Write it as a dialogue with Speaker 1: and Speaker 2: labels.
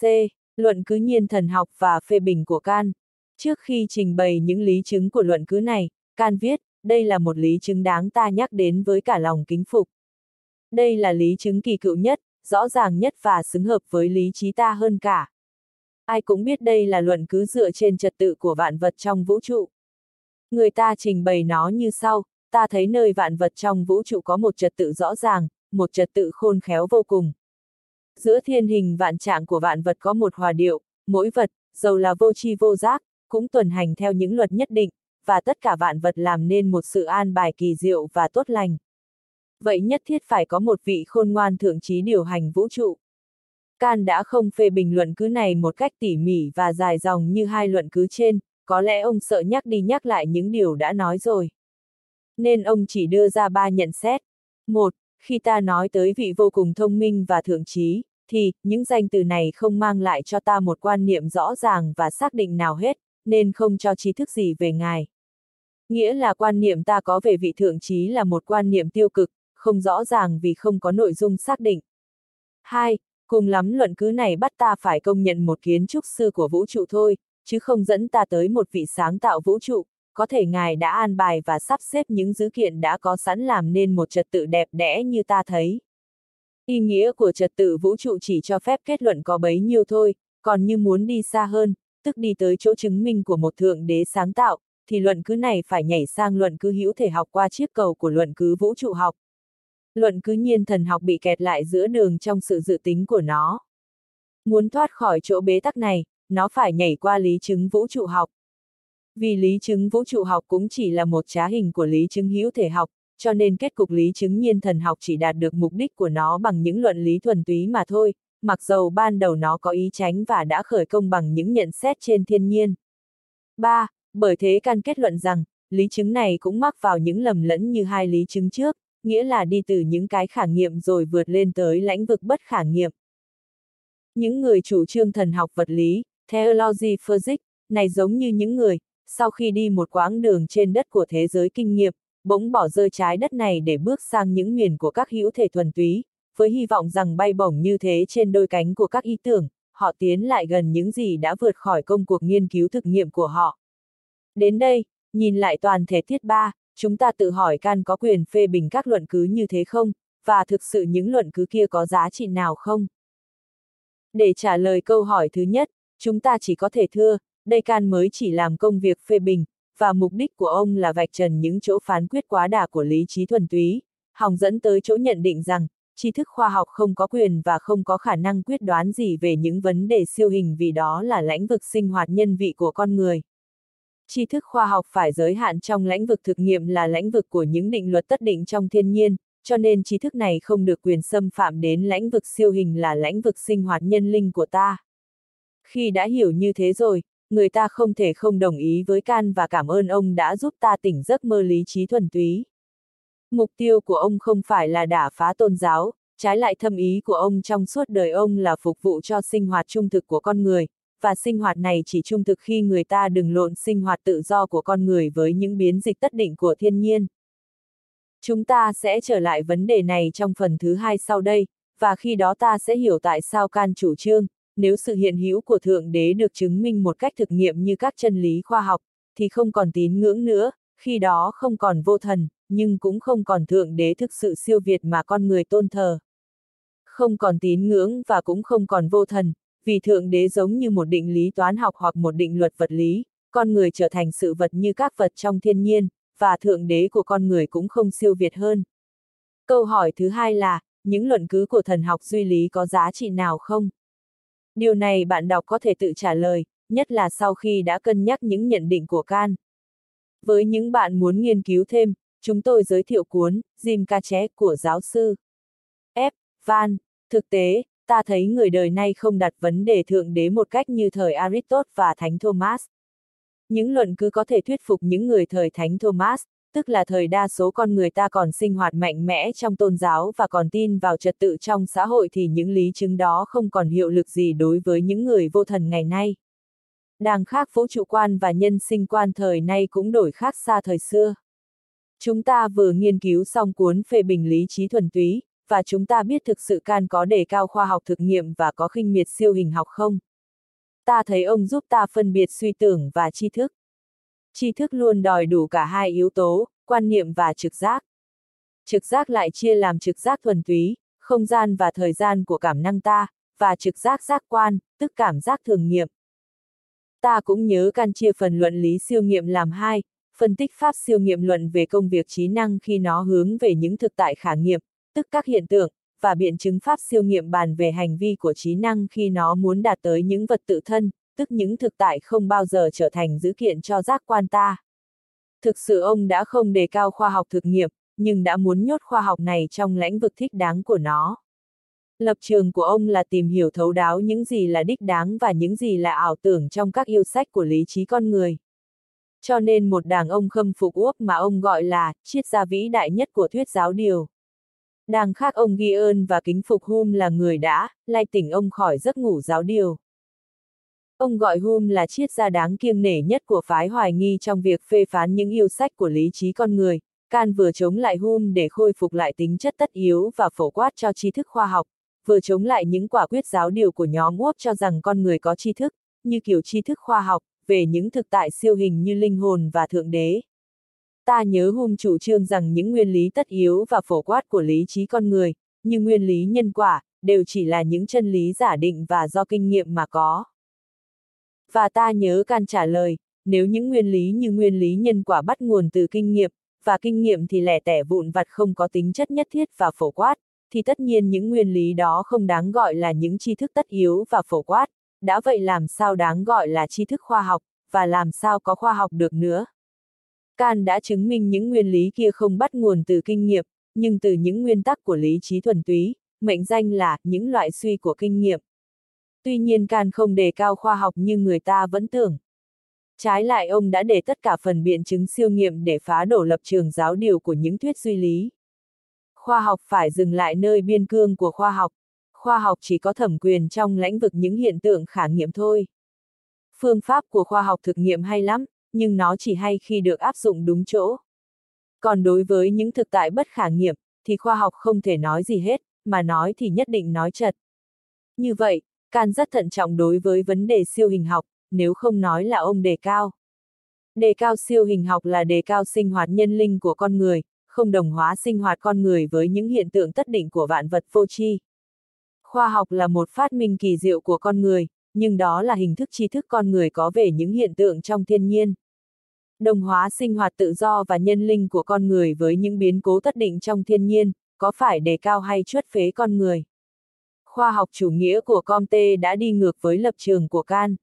Speaker 1: C. Luận cứ nhiên thần học và phê bình của Can. Trước khi trình bày những lý chứng của luận cứ này, Can viết, đây là một lý chứng đáng ta nhắc đến với cả lòng kính phục. Đây là lý chứng kỳ cựu nhất, rõ ràng nhất và xứng hợp với lý trí ta hơn cả. Ai cũng biết đây là luận cứ dựa trên trật tự của vạn vật trong vũ trụ. Người ta trình bày nó như sau, ta thấy nơi vạn vật trong vũ trụ có một trật tự rõ ràng, một trật tự khôn khéo vô cùng. Giữa thiên hình vạn trạng của vạn vật có một hòa điệu, mỗi vật, dầu là vô tri vô giác, cũng tuần hành theo những luật nhất định, và tất cả vạn vật làm nên một sự an bài kỳ diệu và tốt lành. Vậy nhất thiết phải có một vị khôn ngoan thượng trí điều hành vũ trụ. Can đã không phê bình luận cứ này một cách tỉ mỉ và dài dòng như hai luận cứ trên, có lẽ ông sợ nhắc đi nhắc lại những điều đã nói rồi. Nên ông chỉ đưa ra ba nhận xét. Một, khi ta nói tới vị vô cùng thông minh và thượng trí, thì, những danh từ này không mang lại cho ta một quan niệm rõ ràng và xác định nào hết, nên không cho trí thức gì về ngài. Nghĩa là quan niệm ta có về vị thượng trí là một quan niệm tiêu cực, không rõ ràng vì không có nội dung xác định. 2. Cùng lắm luận cứ này bắt ta phải công nhận một kiến trúc sư của vũ trụ thôi, chứ không dẫn ta tới một vị sáng tạo vũ trụ, có thể ngài đã an bài và sắp xếp những dữ kiện đã có sẵn làm nên một trật tự đẹp đẽ như ta thấy. Ý nghĩa của trật tự vũ trụ chỉ cho phép kết luận có bấy nhiêu thôi, còn như muốn đi xa hơn, tức đi tới chỗ chứng minh của một thượng đế sáng tạo, thì luận cứ này phải nhảy sang luận cứ hữu thể học qua chiếc cầu của luận cứ vũ trụ học. Luận cứ nhiên thần học bị kẹt lại giữa đường trong sự dự tính của nó. Muốn thoát khỏi chỗ bế tắc này, nó phải nhảy qua lý chứng vũ trụ học. Vì lý chứng vũ trụ học cũng chỉ là một trá hình của lý chứng hữu thể học, cho nên kết cục lý chứng nhiên thần học chỉ đạt được mục đích của nó bằng những luận lý thuần túy mà thôi, mặc dầu ban đầu nó có ý tránh và đã khởi công bằng những nhận xét trên thiên nhiên. 3. Bởi thế căn kết luận rằng, lý chứng này cũng mắc vào những lầm lẫn như hai lý chứng trước, nghĩa là đi từ những cái khả nghiệm rồi vượt lên tới lãnh vực bất khả nghiệm. Những người chủ trương thần học vật lý, theology physics, này giống như những người, sau khi đi một quãng đường trên đất của thế giới kinh nghiệm, bỗng bỏ rơi trái đất này để bước sang những miền của các hữu thể thuần túy, với hy vọng rằng bay bổng như thế trên đôi cánh của các ý tưởng, họ tiến lại gần những gì đã vượt khỏi công cuộc nghiên cứu thực nghiệm của họ. Đến đây, nhìn lại toàn thể tiết ba, chúng ta tự hỏi can có quyền phê bình các luận cứ như thế không, và thực sự những luận cứ kia có giá trị nào không? Để trả lời câu hỏi thứ nhất, chúng ta chỉ có thể thưa, đây can mới chỉ làm công việc phê bình, và mục đích của ông là vạch trần những chỗ phán quyết quá đà của lý trí thuần túy, hòng dẫn tới chỗ nhận định rằng, tri thức khoa học không có quyền và không có khả năng quyết đoán gì về những vấn đề siêu hình vì đó là lãnh vực sinh hoạt nhân vị của con người. Tri thức khoa học phải giới hạn trong lãnh vực thực nghiệm là lãnh vực của những định luật tất định trong thiên nhiên, cho nên tri thức này không được quyền xâm phạm đến lãnh vực siêu hình là lãnh vực sinh hoạt nhân linh của ta. Khi đã hiểu như thế rồi, người ta không thể không đồng ý với Can và cảm ơn ông đã giúp ta tỉnh giấc mơ lý trí thuần túy. Mục tiêu của ông không phải là đả phá tôn giáo, trái lại thâm ý của ông trong suốt đời ông là phục vụ cho sinh hoạt trung thực của con người, và sinh hoạt này chỉ trung thực khi người ta đừng lộn sinh hoạt tự do của con người với những biến dịch tất định của thiên nhiên. Chúng ta sẽ trở lại vấn đề này trong phần thứ hai sau đây, và khi đó ta sẽ hiểu tại sao can chủ trương, nếu sự hiện hữu của Thượng Đế được chứng minh một cách thực nghiệm như các chân lý khoa học, thì không còn tín ngưỡng nữa, khi đó không còn vô thần, nhưng cũng không còn Thượng Đế thực sự siêu việt mà con người tôn thờ. Không còn tín ngưỡng và cũng không còn vô thần, vì Thượng Đế giống như một định lý toán học hoặc một định luật vật lý, con người trở thành sự vật như các vật trong thiên nhiên, và Thượng Đế của con người cũng không siêu việt hơn. Câu hỏi thứ hai là, những luận cứ của thần học duy lý có giá trị nào không? Điều này bạn đọc có thể tự trả lời, nhất là sau khi đã cân nhắc những nhận định của Can. Với những bạn muốn nghiên cứu thêm, chúng tôi giới thiệu cuốn Jim Cache của giáo sư F. Van. Thực tế, ta thấy người đời nay không đặt vấn đề thượng đế một cách như thời Aristotle và Thánh Thomas. Những luận cứ có thể thuyết phục những người thời Thánh Thomas, tức là thời đa số con người ta còn sinh hoạt mạnh mẽ trong tôn giáo và còn tin vào trật tự trong xã hội thì những lý chứng đó không còn hiệu lực gì đối với những người vô thần ngày nay. Đàng khác vũ trụ quan và nhân sinh quan thời nay cũng đổi khác xa thời xưa. Chúng ta vừa nghiên cứu xong cuốn phê bình lý trí thuần túy, và chúng ta biết thực sự can có đề cao khoa học thực nghiệm và có khinh miệt siêu hình học không? Ta thấy ông giúp ta phân biệt suy tưởng và tri thức. Tri thức luôn đòi đủ cả hai yếu tố, quan niệm và trực giác. Trực giác lại chia làm trực giác thuần túy, không gian và thời gian của cảm năng ta, và trực giác giác quan, tức cảm giác thường nghiệm. Ta cũng nhớ căn chia phần luận lý siêu nghiệm làm hai, phân tích pháp siêu nghiệm luận về công việc trí năng khi nó hướng về những thực tại khả nghiệm, tức các hiện tượng, và biện chứng pháp siêu nghiệm bàn về hành vi của trí năng khi nó muốn đạt tới những vật tự thân, tức những thực tại không bao giờ trở thành dữ kiện cho giác quan ta. Thực sự ông đã không đề cao khoa học thực nghiệm, nhưng đã muốn nhốt khoa học này trong lãnh vực thích đáng của nó. Lập trường của ông là tìm hiểu thấu đáo những gì là đích đáng và những gì là ảo tưởng trong các yêu sách của lý trí con người. Cho nên một đảng ông khâm phục úp mà ông gọi là triết gia vĩ đại nhất của thuyết giáo điều. Đảng khác ông ghi ơn và kính phục Hum là người đã, lai tỉnh ông khỏi giấc ngủ giáo điều. Ông gọi Hum là triết gia đáng kiêng nể nhất của phái hoài nghi trong việc phê phán những yêu sách của lý trí con người, Can vừa chống lại Hum để khôi phục lại tính chất tất yếu và phổ quát cho tri thức khoa học, vừa chống lại những quả quyết giáo điều của nhóm Úp cho rằng con người có tri thức, như kiểu tri thức khoa học, về những thực tại siêu hình như linh hồn và thượng đế. Ta nhớ Hum chủ trương rằng những nguyên lý tất yếu và phổ quát của lý trí con người, như nguyên lý nhân quả, đều chỉ là những chân lý giả định và do kinh nghiệm mà có. Và ta nhớ Can trả lời, nếu những nguyên lý như nguyên lý nhân quả bắt nguồn từ kinh nghiệm, và kinh nghiệm thì lẻ tẻ vụn vặt không có tính chất nhất thiết và phổ quát, thì tất nhiên những nguyên lý đó không đáng gọi là những tri thức tất yếu và phổ quát, đã vậy làm sao đáng gọi là tri thức khoa học, và làm sao có khoa học được nữa. Can đã chứng minh những nguyên lý kia không bắt nguồn từ kinh nghiệm, nhưng từ những nguyên tắc của lý trí thuần túy, mệnh danh là những loại suy của kinh nghiệm. Tuy nhiên Can không đề cao khoa học như người ta vẫn tưởng. Trái lại ông đã để tất cả phần biện chứng siêu nghiệm để phá đổ lập trường giáo điều của những thuyết duy lý. Khoa học phải dừng lại nơi biên cương của khoa học. Khoa học chỉ có thẩm quyền trong lãnh vực những hiện tượng khả nghiệm thôi. Phương pháp của khoa học thực nghiệm hay lắm, nhưng nó chỉ hay khi được áp dụng đúng chỗ. Còn đối với những thực tại bất khả nghiệm, thì khoa học không thể nói gì hết, mà nói thì nhất định nói chật. Như vậy, Can rất thận trọng đối với vấn đề siêu hình học, nếu không nói là ông đề cao. Đề cao siêu hình học là đề cao sinh hoạt nhân linh của con người, không đồng hóa sinh hoạt con người với những hiện tượng tất định của vạn vật vô tri. Khoa học là một phát minh kỳ diệu của con người, nhưng đó là hình thức tri thức con người có về những hiện tượng trong thiên nhiên. Đồng hóa sinh hoạt tự do và nhân linh của con người với những biến cố tất định trong thiên nhiên, có phải đề cao hay chuất phế con người? Khoa học chủ nghĩa của Comte đã đi ngược với lập trường của Can.